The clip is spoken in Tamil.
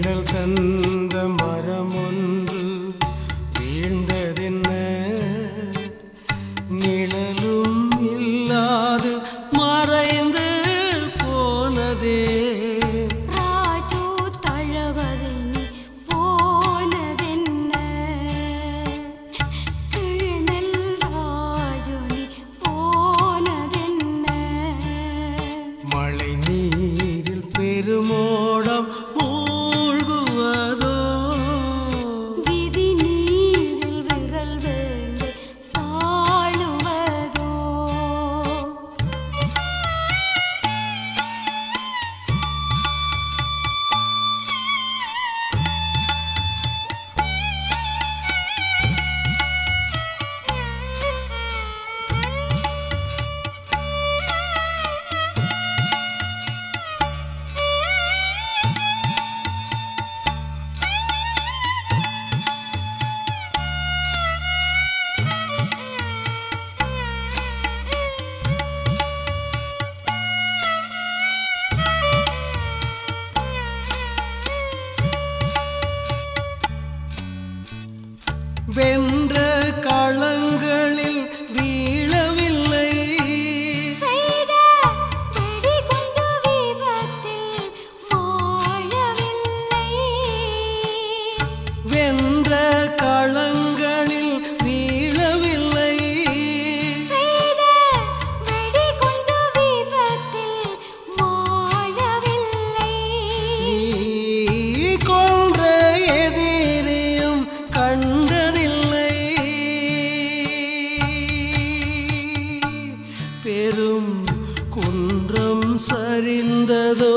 நிழல் தந்த மரமொன்று வீழ்ந்ததென்ன? நிழலும் இல்லாது மறைந்து போனதே. ராஜு தழவதை போனதென்ன? ராஜு போனதென்ன? மழை நீரில் பெருமோடம் ஓ vem குன்றம் சரிந்ததோ?